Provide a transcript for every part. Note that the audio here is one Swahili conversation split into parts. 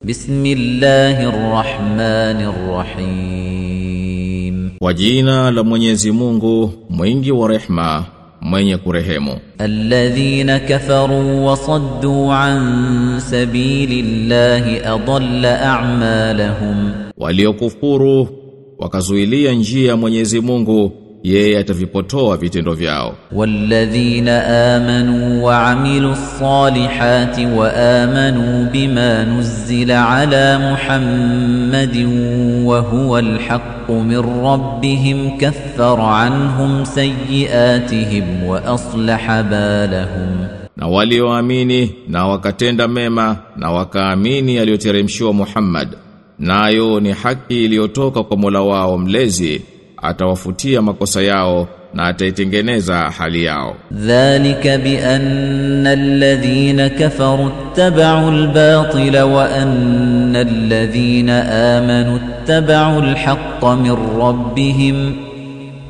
بسم الله الرحمن الرحيم Kwa jina la Mwenyezi Mungu, mwingi wa rehma, mwenye kurehemu. الذين كفروا وصدوا عن سبيل الله أضل أعمالهم Waliokufuru wakazuilia njia ya Mwenyezi Mungu, yeye atavipotoa vitendo vyao. Walladhina amanu wa amilu ssalihati wa amanu bima nuzila ala Muhammadin wa huwa alhaqqu min rabbihim kaffara anhum sayyiatihim wa aslaha balahum, na walioamini na wakatenda mema na wakaamini aliyoteremshiwa Muhammad, nayo ni haki iliyotoka kwa Mola wao mlezi atawafutia makosa yao na ataitengeneza hali yao. Dhalika bi anna alladhina kafaru ittaba'u al-batila wa anna alladhina amanu ittaba'u al-haqqa min rabbihim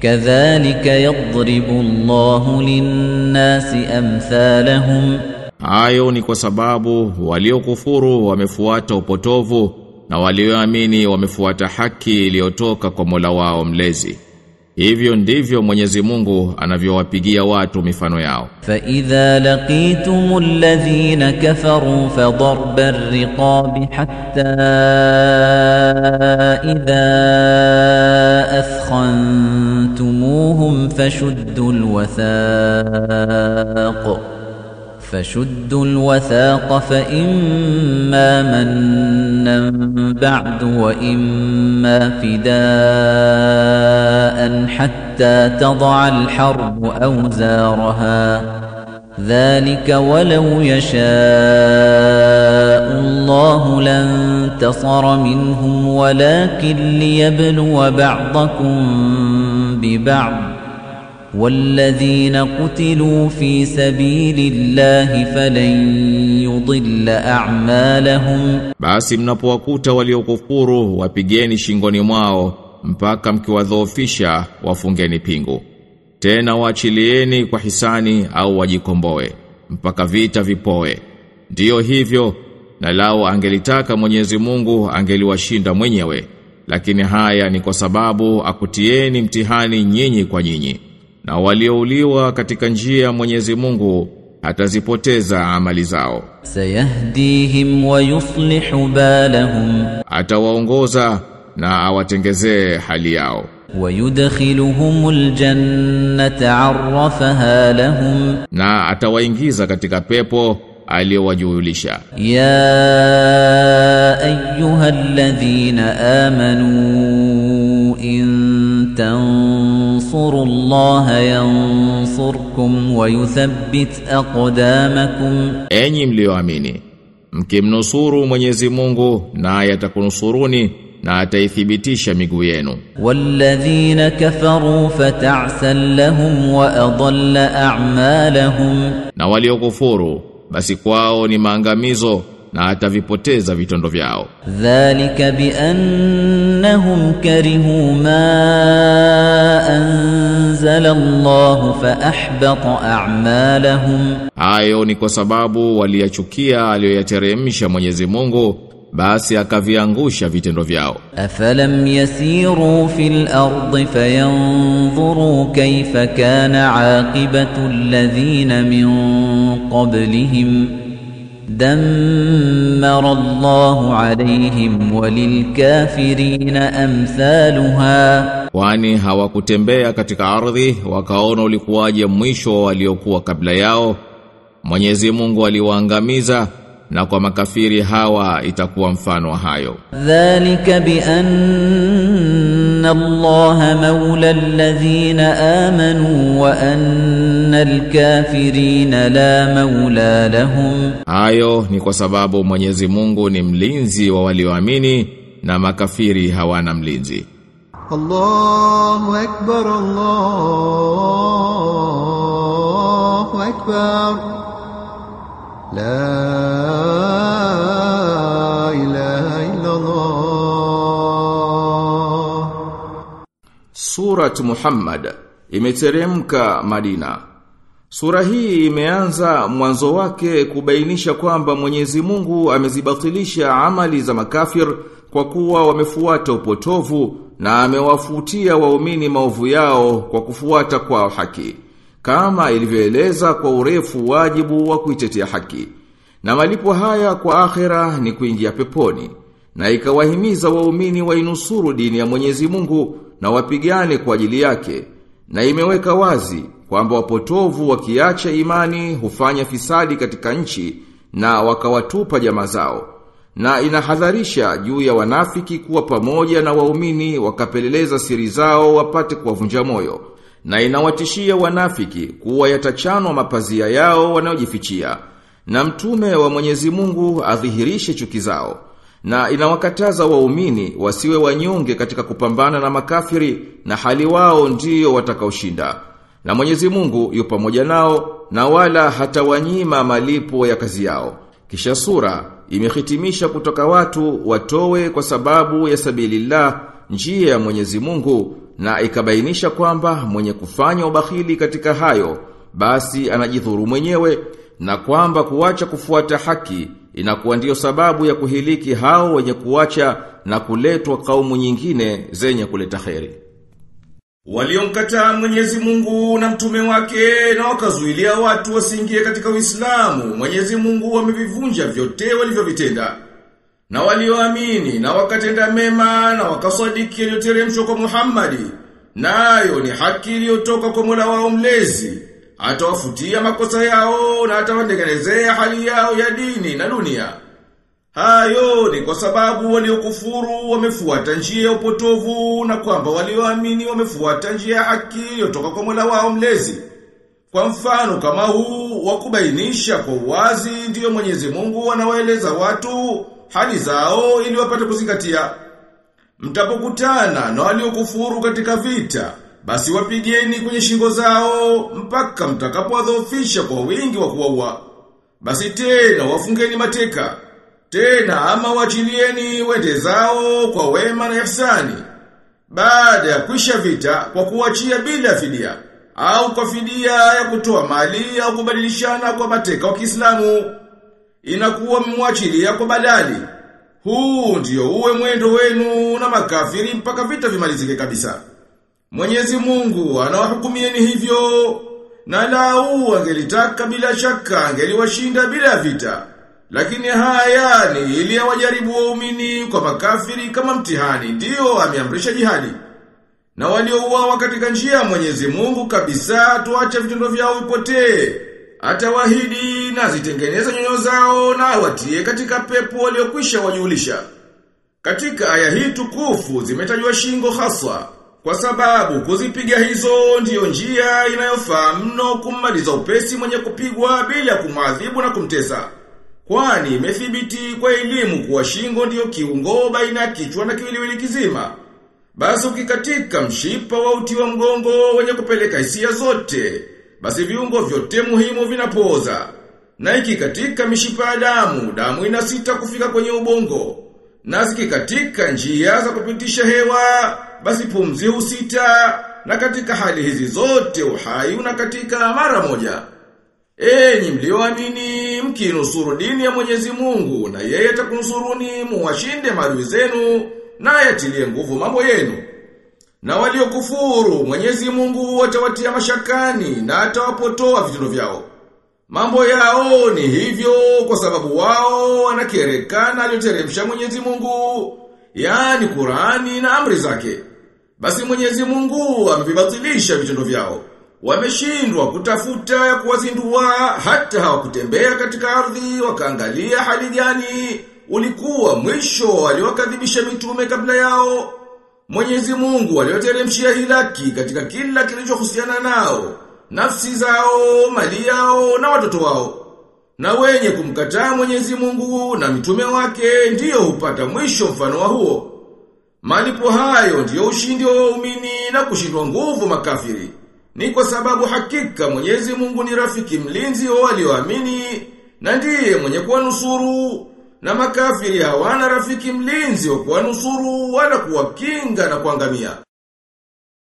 kadhalika yadribu Allahu lin-nasi amthalahum. Hayo ni kwa sababu waliokufuru wamefuata upotovu na walioamini wamefuata haki iliyotoka kwa Mola wao mlezi. Hivyo ndivyo Mwenyezi Mungu anavyowapigia watu mifano yao. Fa idha laqitum alladhina kafaru fadarba ar-riqabi hatta idha athkhantumuhum fashuddul wathaq fashuddu alwathaqa fa imma man منا بعد وإما فداء حتى تضع الحرب أوزارها. ذلك ولو يشاء الله لانتصر منهم ولكن ليبلو بعضكم ببعض. والذين قتلوا في سبيل الله فلن يضل أعمالهم Basi mnapowakuta waliokufuru wapigeni shingoni mwao mpaka mkiwadhoofisha wafungeni pingu. Tena waachilieni kwa hisani au wajikomboe mpaka vita vipoe. Ndiyo hivyo na lao angelitaka Mwenyezi Mungu angeliwashinda mwenyewe. Lakini haya ni kwa sababu akutieni mtihani nyinyi kwa nyinyi. na waliouliwa katika njia ya Mwenyezi Mungu atazipoteza amali zao. Sayahdihim wa yuslihu balahum, atawaongoza na awatengezee hali yao. wa yudkhiluhum aljannata arrafaha lahum, na atawaingiza katika pepo aliyowajulisha. Ya ayyuhalladhina amanu in tan تنصروا الله ينصركم ويثبت أقدامكم Enyi mlioamini, mkimnusuru Mwenyezi Mungu naye atakunusuruni na ataithibitisha miguu yenu. والذين كفروا فتعسا لهم وأضل أعمالهم Na waliokufuru basi kwao ni maangamizo na atavipoteza vitendo vyao. Dhalika bi annahum karihu ma anzala Allah fa ahbata a'malahum, hayo ni kwa sababu waliyachukia aliyoyateremsha Mwenyezi Mungu basi akaviangusha vitendo vyao. Afalam yasiru fil ardi fayanzuru kayfa kana aqibatu alladhina min qablihim دمر الله عليهم وللكافرين أمثالها Kwani hawakutembea katika ardhi wakaona ulikuwaje mwisho wa waliokuwa kabla yao. Mwenyezi Mungu aliwaangamiza na kwa makafiri hawa itakuwa mfano wa hayo. ذلك بأن الله مولى الذين آمنوا وأن الكافرين لا مولى لهم Hayo ni kwa sababu Mwenyezi Mungu ni mlinzi wa walioamini na makafiri hawana mlinzi. الله أكبر الله أكبر لا Surat Muhammad imeteremka Madina. Sura hii imeanza mwanzo wake kubainisha kwamba Mwenyezi Mungu amezibatilisha amali za makafir kwa kuwa wamefuata upotovu na amewafutia waumini maovu yao kwa kufuata kwa haki. Kama ilivyoeleza kwa urefu wajibu wa kuitetea haki. Na malipo haya kwa akhera ni kuingia peponi. Na ikawahimiza waumini wainusuru dini ya Mwenyezi Mungu na wapigane kwa ajili yake. Na imeweka wazi kwamba wapotovu wakiacha imani hufanya fisadi katika nchi na wakawatupa jamaa zao. Na inahadharisha juu ya wanafiki kuwa pamoja na waumini wakapeleleza siri zao wapate kuwavunja moyo. Na inawatishia wanafiki kuwa yatachanwa mapazia yao wanayojifichia. Na mtume wa Mwenyezi Mungu adhihirishe chuki zao. Na inawakataza waumini wasiwe wanyonge katika kupambana na makafiri na hali wao ndiyo watakaoshinda. Na Mwenyezi Mungu yu pamoja nao na wala hatawanyima malipo ya kazi yao. Kisha sura imehitimisha kutoka watu watowe kwa sababu ya sabilillah njia ya Mwenyezi Mungu na ikabainisha kwamba mwenye kufanya ubakhili katika hayo basi anajidhuru mwenyewe na kwamba kuacha kufuata haki inakuwa ndiyo sababu ya kuhiliki hao wenye kuacha na kuletwa kaumu nyingine zenye kuleta kheri. Waliomkataa Mwenyezi Mungu na mtume wake na wakazuilia watu wasiingie katika Uislamu, Mwenyezi Mungu wamevivunja vyote walivyovitenda. Na walioamini na wakatenda mema na wakasadiki yaliyoteremshwa kwa Muhammadi, nayo ni haki iliyotoka kwa Mola wao mlezi. Atawafutia makosa yao na atawandekelezea hali yao ya dini na dunia. Hayo ni kwa sababu waliokufuru wamefuata njia ya upotovu na kwamba walioamini wamefuata njia ya haki iliyotoka kwa Mola wao mlezi. Kwa mfano kama huu wakubainisha kwa uwazi ndiyo Mwenyezi Mungu anawaeleza watu hali zao ili wapate kuzingatia. Mtapokutana na waliokufuru katika vita, basi wapigeni kwenye shingo zao mpaka mtakapowadhoofisha kwa wingi wa kuwaua. Basi tena wafungeni mateka. Tena ama wachilieni wende zao kwa wema na ihsani. Baada ya kwisha vita kwa kuachia bila fidia au kwa fidia ya kutoa mali au kubadilishana kwa mateka wa Kiislamu inakuwa mmwachilia kwa badali. Huu ndio uwe mwendo wenu na makafiri mpaka vita vimalizike kabisa. Mwenyezi Mungu anawahukumieni hivyo na lau angelitaka bila shaka angeliwashinda bila vita. Lakini haya ni ili awajaribu waumini kwa makafiri kama mtihani ndiyo ameamrisha jihadi. Na waliouawa katika njia ya Mwenyezi Mungu kabisa tuache vitendo vyao vipotee. Atawahidi na zitengeneza nyoyo zao na watie katika pepo waliokwisha wajulisha. Katika aya hii tukufu zimetajwa shingo haswa kwa sababu kuzipiga hizo ndiyo njia inayofaa mno kummaliza upesi mwenye kupigwa bila kumwadhibu na kumtesa. Kwani imethibiti kwa elimu kuwa shingo ndiyo kiungo baina kichwa na kiwiliwili kizima. Basi ukikatika mshipa wa uti wa mgongo wenye kupeleka hisia zote, basi viungo vyote muhimu vinapoza. Na ikikatika mishipa ya damu, damu inasita kufika kwenye ubongo. Na zikikatika njia za kupitisha hewa, basi pumzi husita, na katika hali hizi zote uhai una katika mara moja. Enyi mlioamini mkinusuru dini ya Mwenyezi Mungu na yeye atakunusuruni muwashinde maadui zenu na yatilie nguvu mambo yenu. Na waliokufuru Mwenyezi Mungu atawatia mashakani na atawapotoa vitendo vyao. Mambo yao ni hivyo kwa sababu wao wanakerekana aliyoteremsha Mwenyezi Mungu, yani Qur'ani na amri zake. Basi Mwenyezi Mungu amevibatilisha vitendo vyao. Wameshindwa kutafuta ya kuwazindua hata hawakutembea katika ardhi wakaangalia hali gani ulikuwa mwisho aliwakadhibisha mitume kabla yao. Mwenyezi Mungu aliyoteremshia hilaki katika kila kilichohusiana nao, nafsi zao, mali yao na watoto wao. Na wenye kumkataa Mwenyezi Mungu na mitume wake ndiyo hupata mwisho mfano wa huo. Malipo hayo ndiyo ushindi wa waumini na kushindwa nguvu makafiri. Ni kwa sababu hakika Mwenyezi Mungu ni rafiki mlinzi wa walioamini na ndiye mwenye kuwanusuru na makafiri hawana rafiki mlinzi wa kuwanusuru wala kuwakinga na kuangamia.